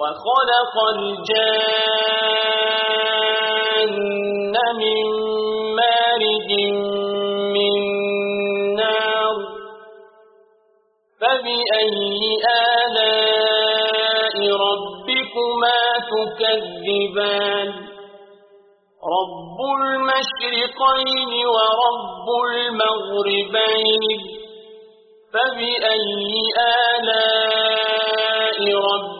وخلق الجان من مارج من نار فبأي آلاء ربكما تكذبان؟ رب المشرقين ورب المغربين. فبأي آلاء ربكما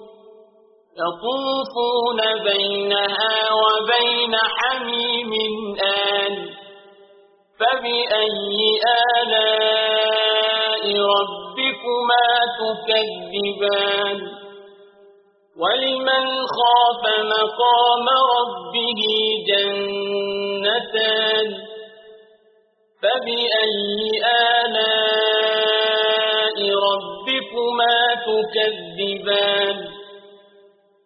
يطوفون بينها وبين حميم آن. فبأي آلاء ربكما تكذبان؟ ولمن خاف مقام ربه جنتان؟ فبأي آلاء ربكما تكذبان؟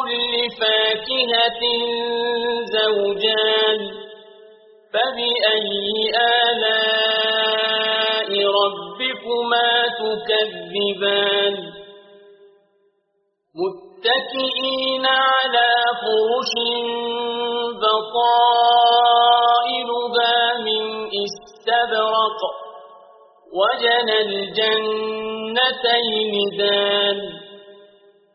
كل فاكهة زوجان فبأي آلاء ربكما تكذبان؟ متكئين على فرش بطائلها من استبرق وجنى الجنتين دان.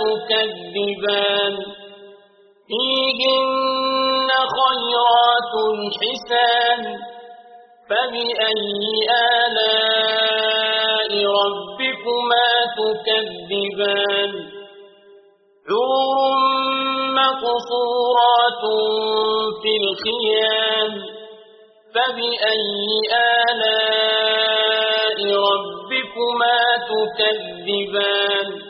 تكذبان. فيهن خيرات حسان. فبأي آلاء ربكما تكذبان؟ حور مقصورات في الخيام. فبأي آلاء ربكما تكذبان؟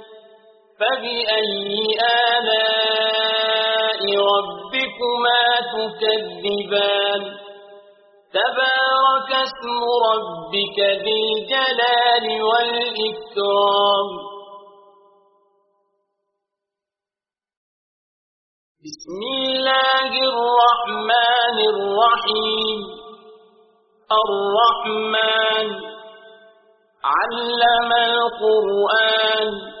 فبأي آلاء ربكما تكذبان؟ تبارك اسم ربك ذي الجلال والإكرام. بسم الله الرحمن الرحيم. الرحمن علم القرآن.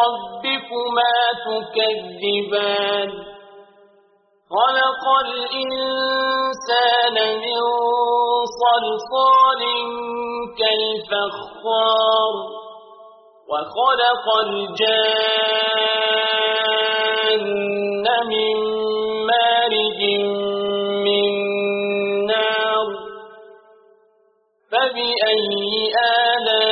ربكما تكذبان. خلق الإنسان من صلصال كالفخار وخلق الجان من مارج من نار. فبأي آلاء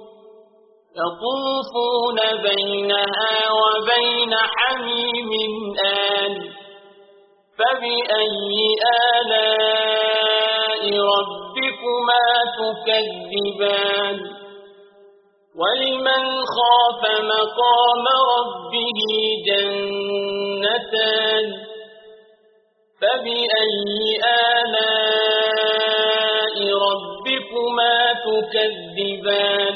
يطوفون بينها وبين حميم آن. فبأي آلاء ربكما تكذبان؟ ولمن خاف مقام ربه جنتان؟ فبأي آلاء ربكما تكذبان؟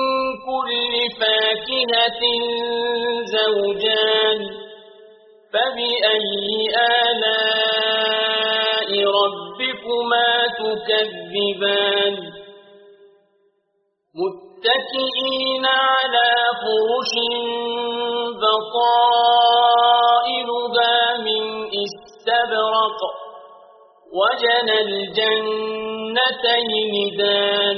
كل فاكهة زوجان فبأي آلاء ربكما تكذبان متكئين على فرش بطائلها من استبرق وجنى الجنتين دان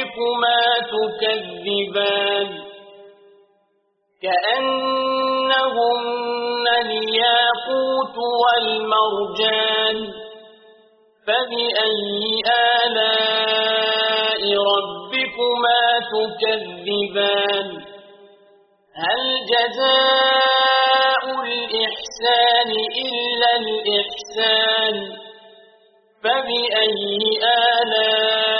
ربكما تكذبان كأنهن الياقوت والمرجان فبأي آلاء ربكما تكذبان هل جزاء الإحسان إلا الإحسان فبأي آلاء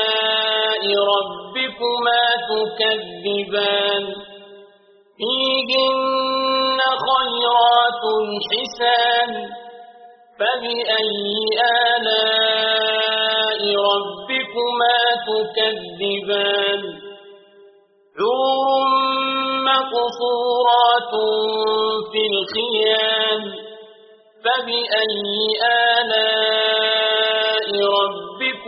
ربكما تكذبان. فيهن خيرات حسان. فبأي آلاء ربكما تكذبان؟ حور مقصورات في الخيام. فبأي آلاء ربكما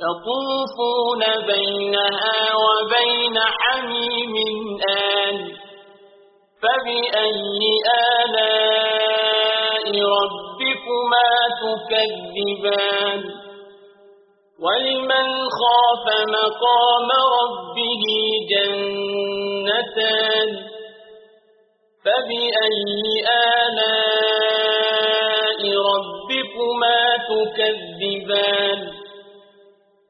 يطوفون بينها وبين حميم آن. فبأي آلاء ربكما تكذبان؟ ولمن خاف مقام ربه جنتان؟ فبأي آلاء ربكما تكذبان؟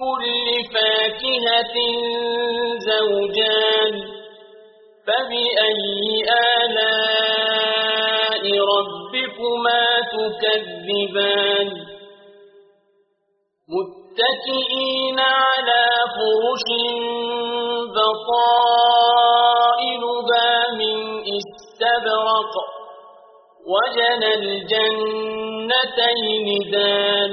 كل فاكهة زوجان فبأي آلاء ربكما تكذبان؟ متكئين على فرش بطائلها من استبرق وجنى الجنتين دان.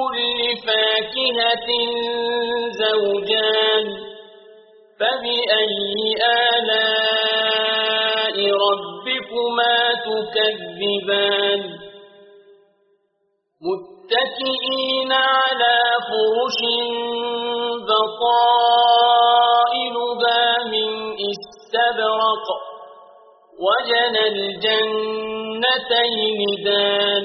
كل فاكهة زوجان فبأي آلاء ربكما تكذبان متكئين على فرش بطائلها من استبرق وجنى الجنتين دان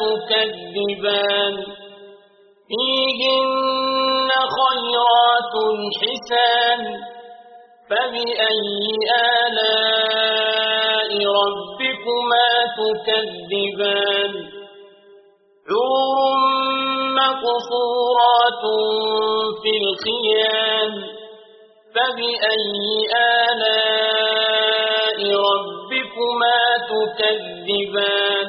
تكذبان فيهن خيرات حسان فبأي آلاء ربكما تكذبان حور مقصورات في الخيام فبأي آلاء ربكما تكذبان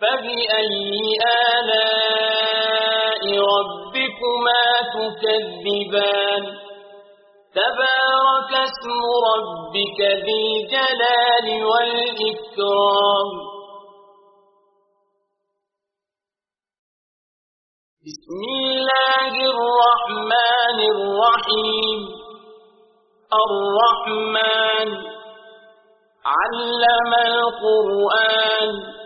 فبأي آلاء ربكما تكذبان؟ تبارك اسم ربك ذي الجلال والإكرام. بسم الله الرحمن الرحيم. الرحمن علم القرآن.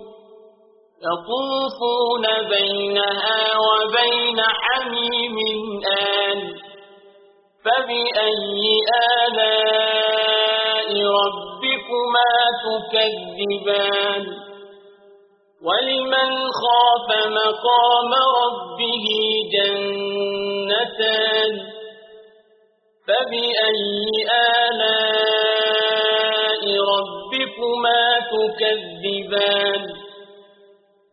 يطوفون بينها وبين حميم آن. فبأي آلاء ربكما تكذبان؟ ولمن خاف مقام ربه جنتان؟ فبأي آلاء ربكما تكذبان؟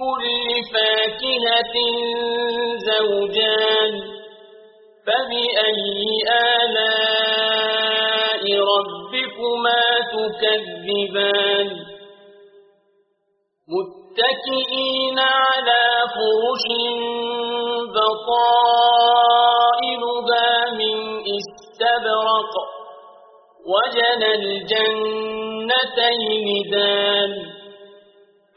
كل فاكهة زوجان فبأي آلاء ربكما تكذبان؟ متكئين على فرش بطائلها من استبرق وجنى الجنتين دان.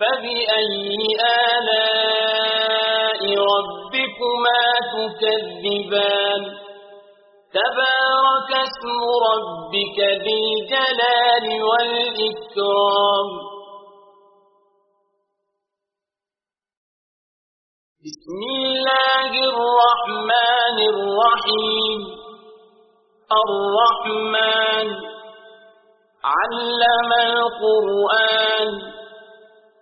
فبأي آلاء ربكما تكذبان؟ تبارك اسم ربك ذي الجلال والإكرام. بسم الله الرحمن الرحيم. الرحمن علم القرآن.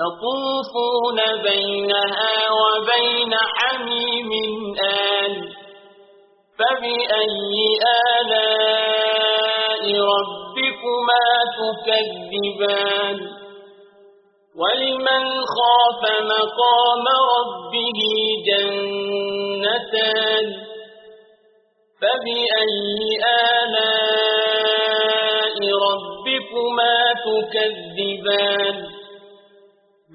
يطوفون بينها وبين حميم آن فبأي آلاء ربكما تكذبان؟ ولمن خاف مقام ربه جنتان؟ فبأي آلاء ربكما تكذبان؟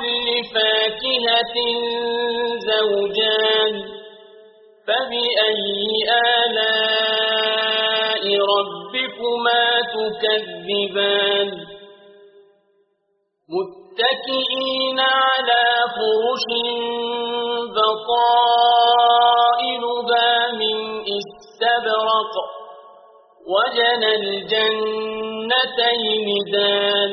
كل فاكهة زوجان فبأي آلاء ربكما تكذبان؟ متكئين على فرش بطائلها من استبرق وجنى الجنتين دان.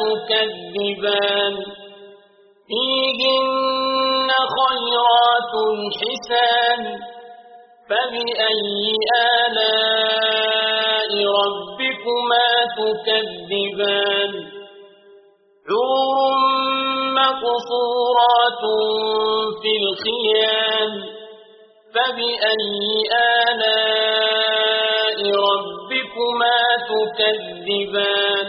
تكذبان فيهن خيرات حسان فبأي آلاء ربكما تكذبان حور مقصورات في الخيام فبأي آلاء ربكما تكذبان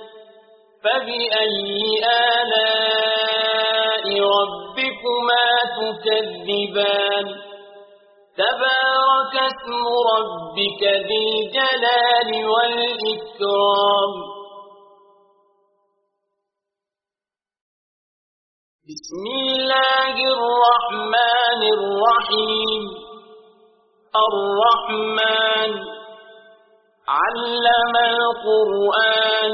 فبأي آلاء ربكما تكذبان تبارك اسم ربك ذي الجلال والإكرام بسم الله الرحمن الرحيم الرحمن علم القرآن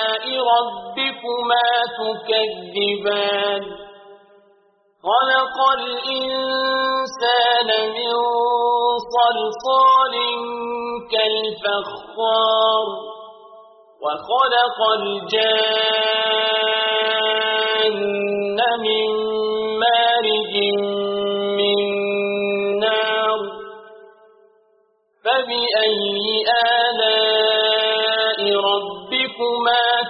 ربكما تكذبان. خلق الإنسان من صلصال كالفخار وخلق الجان من مارج من نار. فبأي ربكما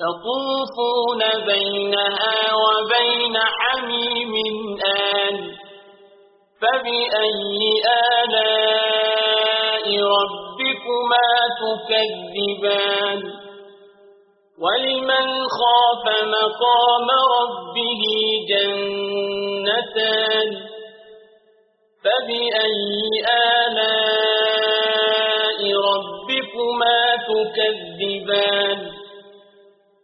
يطوفون بينها وبين حميم آن. فبأي آلاء ربكما تكذبان؟ ولمن خاف مقام ربه جنتان؟ فبأي آلاء ربكما تكذبان؟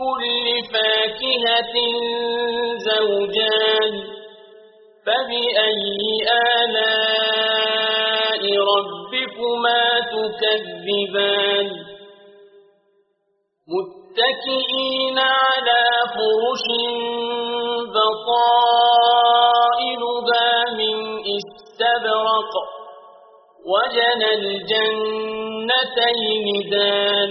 كل فاكهة زوجان فبأي آلاء ربكما تكذبان؟ متكئين على فرش بطائلها من استبرق وجنى الجنتين دان.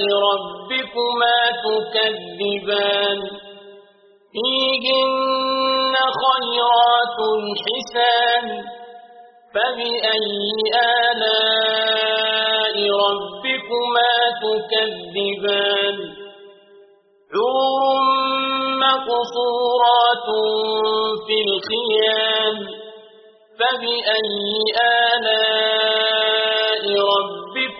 ربكما تكذبان. فيهن خيرات حسان. فبأي آلاء ربكما تكذبان؟ حور مقصورات في الخيام. فبأي آلاء ربكما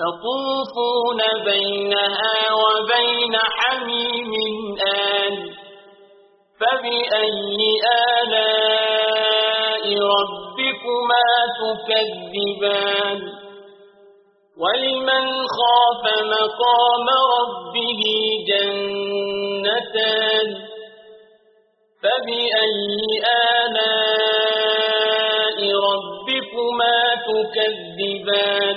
يطوفون بينها وبين حميم آن. فبأي آلاء ربكما تكذبان؟ ولمن خاف مقام ربه جنتان. فبأي آلاء ربكما تكذبان؟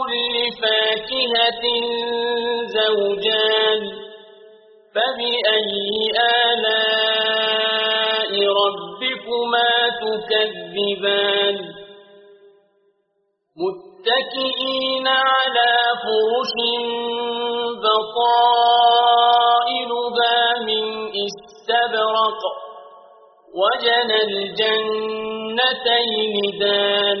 كل فاكهة زوجان فبأي آلاء ربكما تكذبان؟ متكئين على فرش بطائلها من استبرق وجنى الجنتين دان.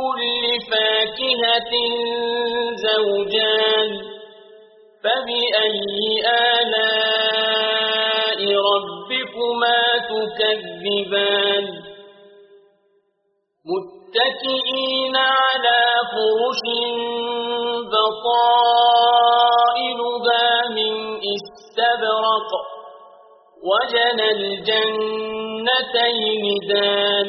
كل فاكهة زوجان فبأي آلاء ربكما تكذبان متكئين على فرش بطائلها من استبرق وجنى الجنتين دان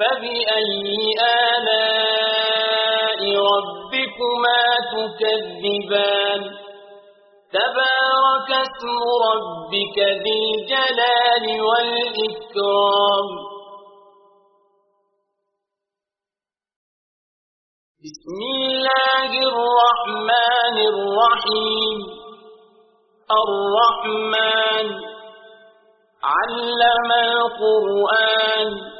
فبأي آلاء ربكما تكذبان؟ تبارك اسم ربك ذي الجلال والإكرام. بسم الله الرحمن الرحيم. الرحمن علم القرآن.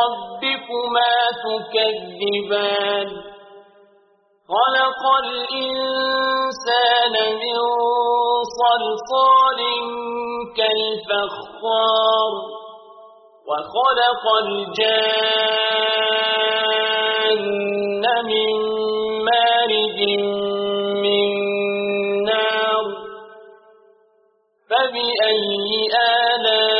ربكما تكذبان. خلق الإنسان من صلصال كالفخار وخلق الجان من مارج من نار. فبأي ربكما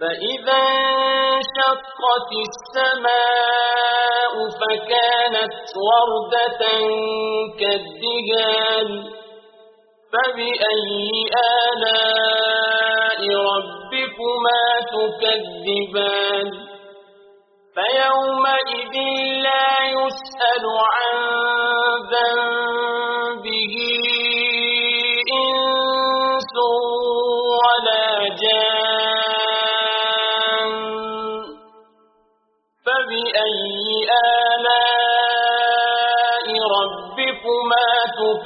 فإذا انشقت السماء فكانت وردة كالدهان فبأي آلاء ربكما تكذبان فيومئذ لا يسأل عن ذنبه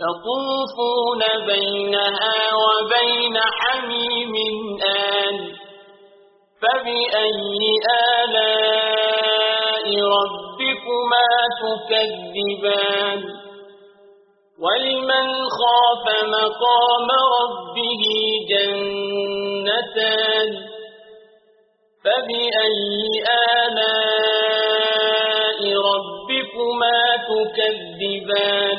يطوفون بينها وبين حميم آن. فبأي آلاء ربكما تكذبان؟ ولمن خاف مقام ربه جنتان؟ فبأي آلاء ربكما تكذبان؟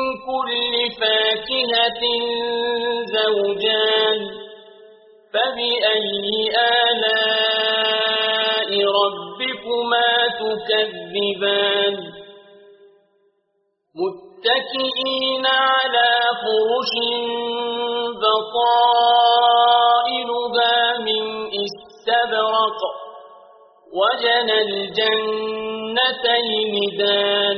كل فاكهة زوجان فبأي آلاء ربكما تكذبان؟ متكئين على فرش بطائلها من استبرق وجنى الجنتين دان.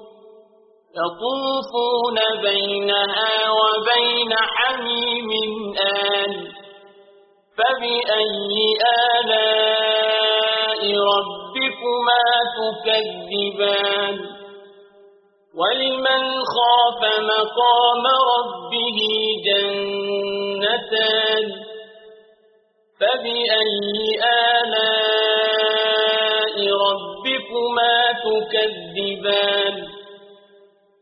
يطوفون بينها وبين حميم آن. فبأي آلاء ربكما تكذبان؟ ولمن خاف مقام ربه جنتان؟ فبأي آلاء ربكما تكذبان؟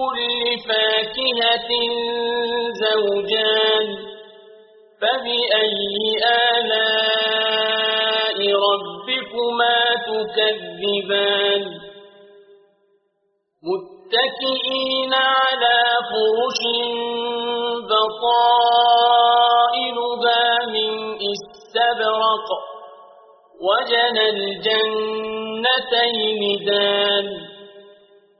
كل فاكهة زوجان فبأي آلاء ربكما تكذبان متكئين على فرش بطائلها من استبرق وجنى الجنتين دان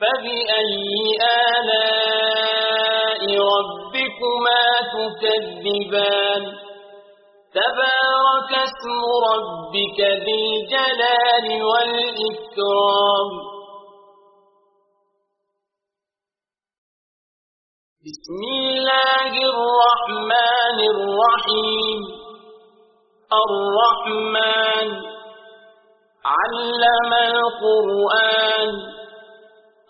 فبأي آلاء ربكما تكذبان تبارك اسم ربك ذي الجلال والإكرام بسم الله الرحمن الرحيم الرحمن علم القرآن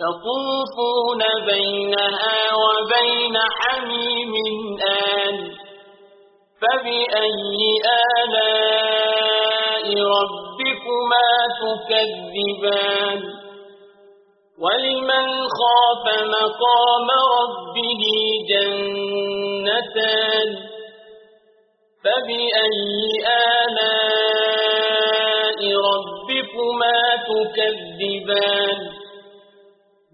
يطوفون بينها وبين حميم آن. فبأي آلاء ربكما تكذبان؟ ولمن خاف مقام ربه جنتان؟ فبأي آلاء ربكما تكذبان؟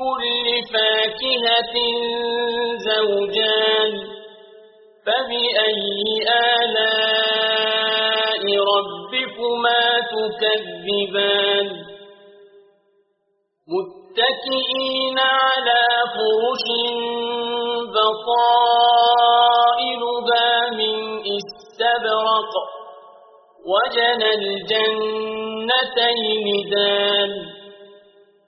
كل فاكهة زوجان فبأي آلاء ربكما تكذبان؟ متكئين على فرش بطائلها من استبرق وجنى الجنتين دان.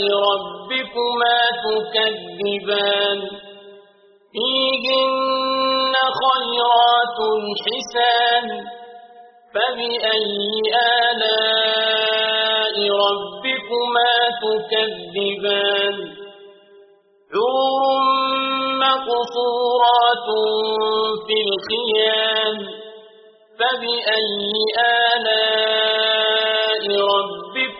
ربكما تكذبان. فيهن خيرات حسان. فبأي آلاء ربكما تكذبان؟ حور مقصورات في الخيام. فبأي آلاء ربكما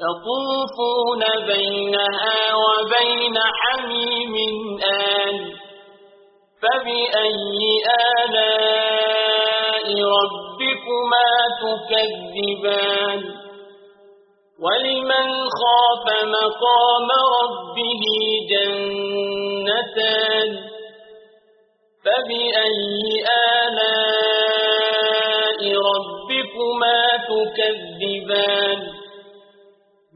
يطوفون بينها وبين حميم آن. فبأي آلاء ربكما تكذبان؟ ولمن خاف مقام ربه جنتان؟ فبأي آلاء ربكما تكذبان؟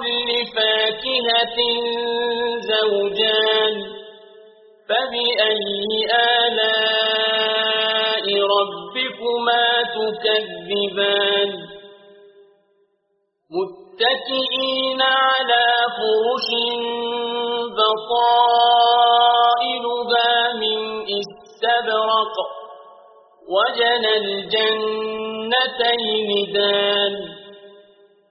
كل فاكهة زوجان فبأي آلاء ربكما تكذبان متكئين على فرش بطائلها من استبرق وجنى الجنتين دان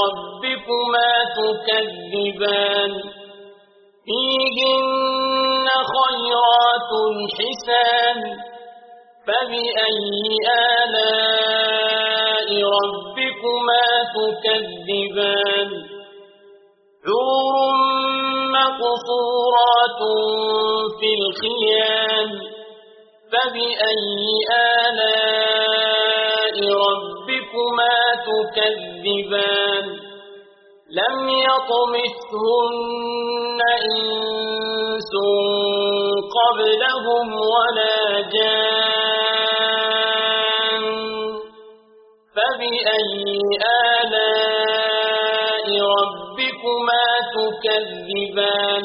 ربكما تكذبان فيهن خيرات حسان فبأي آلاء ربكما تكذبان حور مقصورات في الخيام فبأي آلاء ربكما تكذبان لم يطمثهن إنس قبلهم ولا جان فبأي آلاء ربكما تكذبان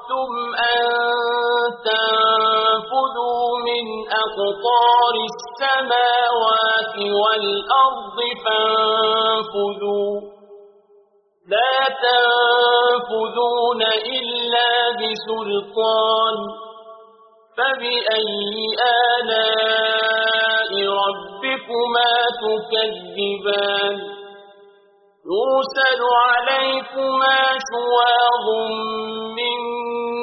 أن تنفذوا من أقطار السماوات والأرض فانفذوا لا تنفذون إلا بسلطان فبأي آلاء ربكما تكذبان يرسل عليكما شواظ من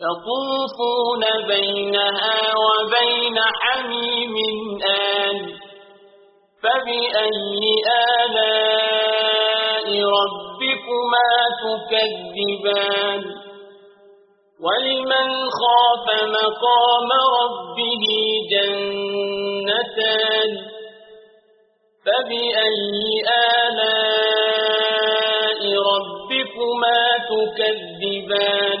يطوفون بينها وبين حميم آن. فبأي آلاء ربكما تكذبان؟ ولمن خاف مقام ربه جنتان. فبأي آلاء ربكما تكذبان؟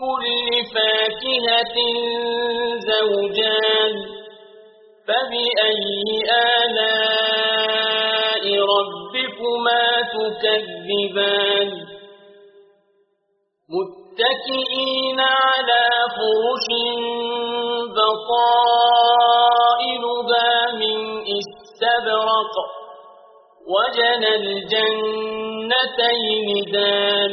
كل فاكهة زوجان فبأي آلاء ربكما تكذبان؟ متكئين على فرش بطائلها من استبرق وجنى الجنتين دان.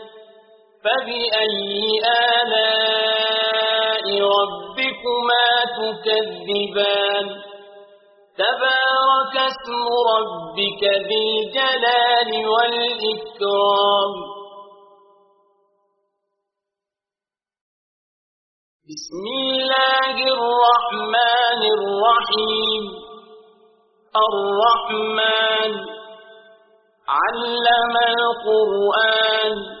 فبأي آلاء ربكما تكذبان تبارك اسم ربك ذي الجلال والإكرام بسم الله الرحمن الرحيم الرحمن علم القرآن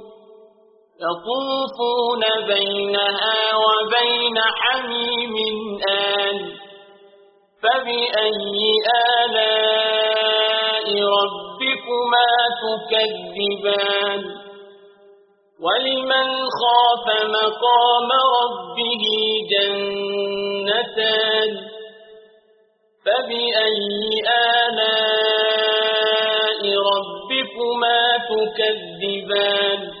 يطوفون بينها وبين حميم آن. فبأي آلاء ربكما تكذبان؟ ولمن خاف مقام ربه جنتان. فبأي آلاء ربكما تكذبان؟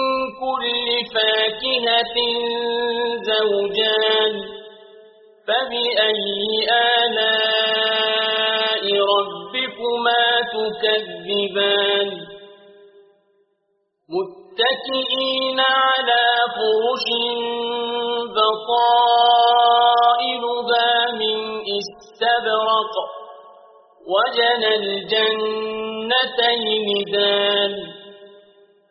كل فاكهة زوجان فبأي آلاء ربكما تكذبان متكئين على فرش بطائلها من استبرق وجنى الجنتين دان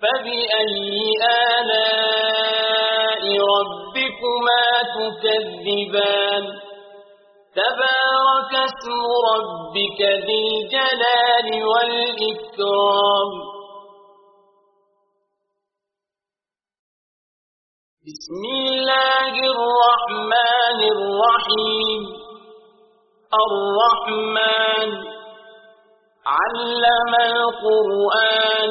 فبأي آلاء ربكما تكذبان تبارك اسم ربك ذي الجلال والإكرام بسم الله الرحمن الرحيم الرحمن علم القرآن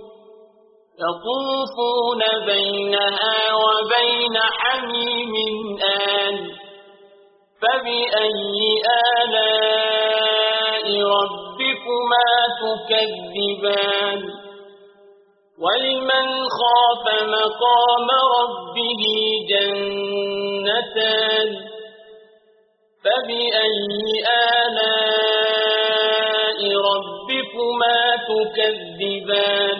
يطوفون بينها وبين حميم آن. فبأي آلاء ربكما تكذبان؟ ولمن خاف مقام ربه جنتان. فبأي آلاء ربكما تكذبان؟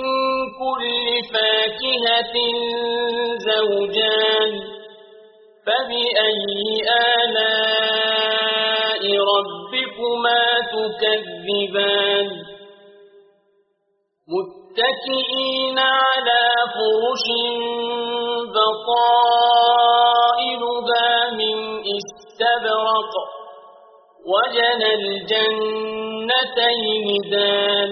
كل فاكهة زوجان فبأي آلاء ربكما تكذبان؟ متكئين على فرش بطائلها من استبرق وجنى الجنتين دان.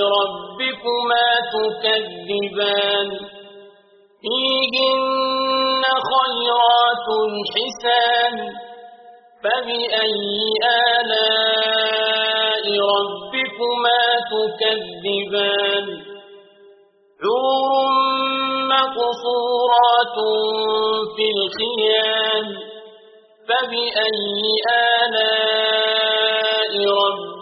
ربكما تكذبان. فيهن خيرات حسان. فبأي آلاء ربكما تكذبان؟ حور مقصورات في الخيام. فبأي آلاء ربكما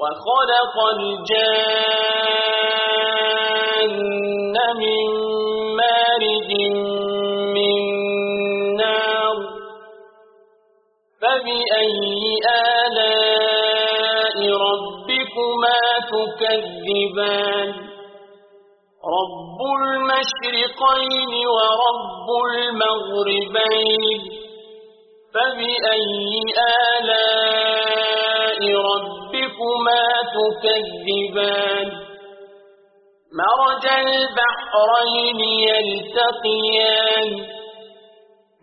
وخلق الجان من مارد من نار فبأي آلاء ربكما تكذبان؟ رب المشرقين ورب المغربين. فبأي آلاء ربكما تكذبان مرج البحرين يلتقيان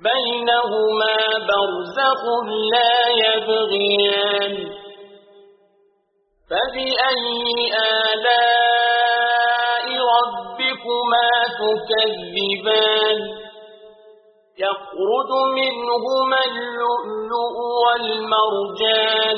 بينهما برزخ لا يبغيان فبأي آلاء ربكما تكذبان يخرج منهما اللؤلؤ والمرجان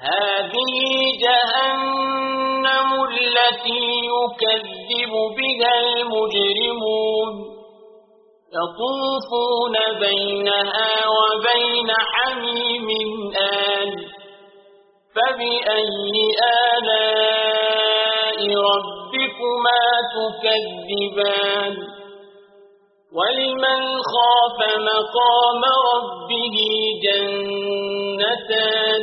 هذه جهنم التي يكذب بها المجرمون. يطوفون بينها وبين حميم آن. فبأي آلاء ربكما تكذبان؟ ولمن خاف مقام ربه جنتان؟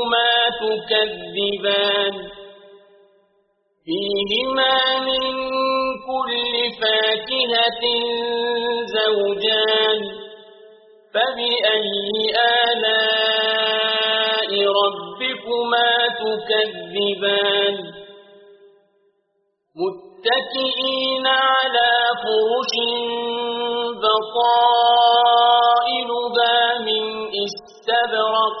ربكما تكذبان فيهما من كل فاكهة زوجان فبأي آلاء ربكما تكذبان متكئين على فرش بطائلها من استبرق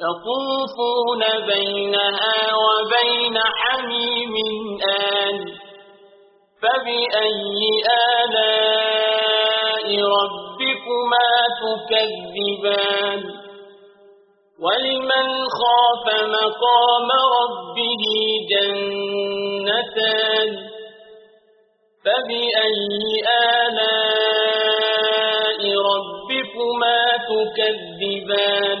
يطوفون بينها وبين حميم آن. فبأي آلاء ربكما تكذبان؟ ولمن خاف مقام ربه جنتان؟ فبأي آلاء ربكما تكذبان؟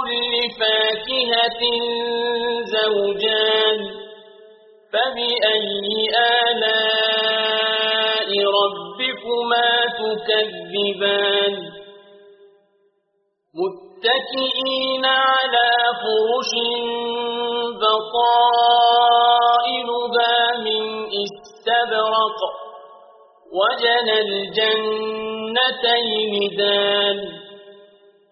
كل فاكهة زوجان فبأي آلاء ربكما تكذبان؟ متكئين على فرش بطائلها من استبرق وجنى الجنتين دان.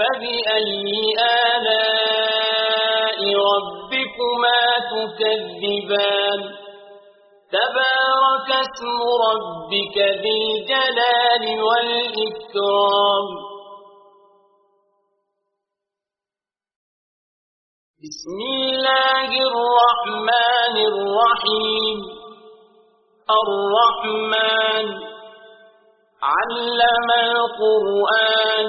فبأي آلاء ربكما تكذبان تبارك اسم ربك ذي الجلال والإكرام بسم الله الرحمن الرحيم الرحمن علم القرآن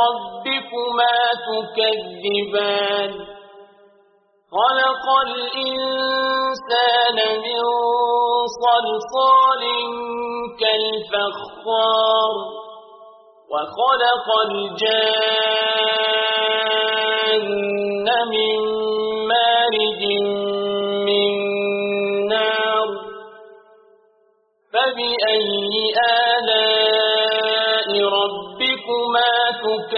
ربكما تكذبان. خلق الإنسان من صلصال كالفخار وخلق الجان من مارج من نار. فبأي آلاء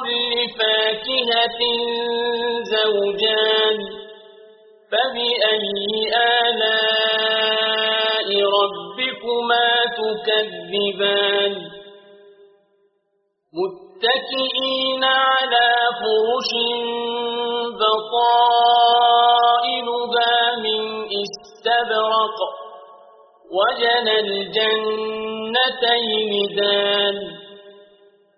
كل فاكهة زوجان فبأي آلاء ربكما تكذبان متكئين على فرش بطائلها من استبرق وجنى الجنتين دان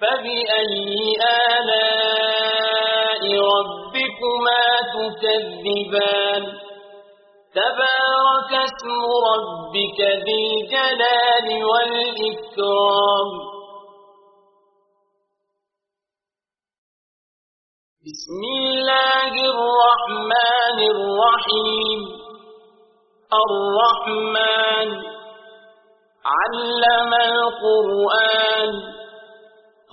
فبأي آلاء ربكما تكذبان؟ تبارك اسم ربك ذي الجلال والإكرام. بسم الله الرحمن الرحيم. الرحمن علم القرآن.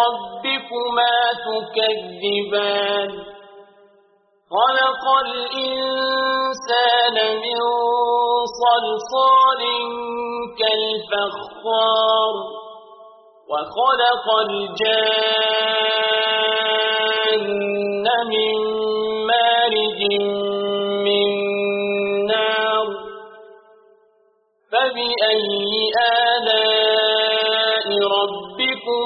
ربكما تكذبان. خلق الإنسان من صلصال كالفخار وخلق الجان من مارج من نار. فبأي آلاء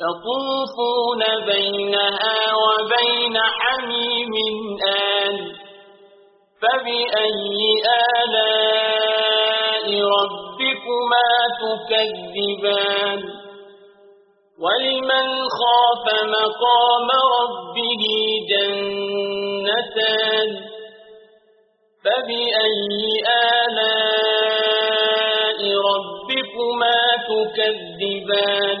يطوفون بينها وبين حميم آن. فبأي آلاء ربكما تكذبان؟ ولمن خاف مقام ربه جنتان؟ فبأي آلاء ربكما تكذبان؟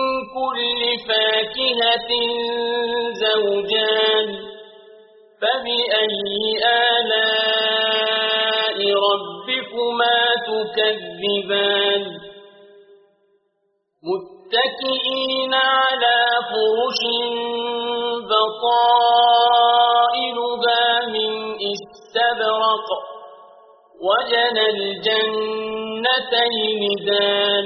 كل فاكهة زوجان فبأي آلاء ربكما تكذبان متكئين على فرش بطائلها من استبرق وجنى الجنتين دان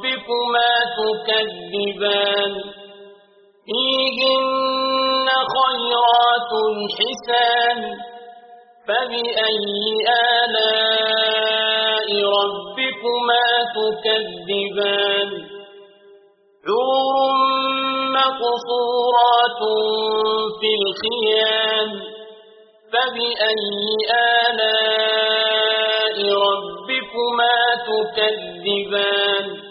ربكما تكذبان. فيهن خيرات حسان. فبأي آلاء ربكما تكذبان؟ حور مقصورات في الخيام. فبأي آلاء ربكما تكذبان؟